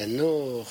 tenor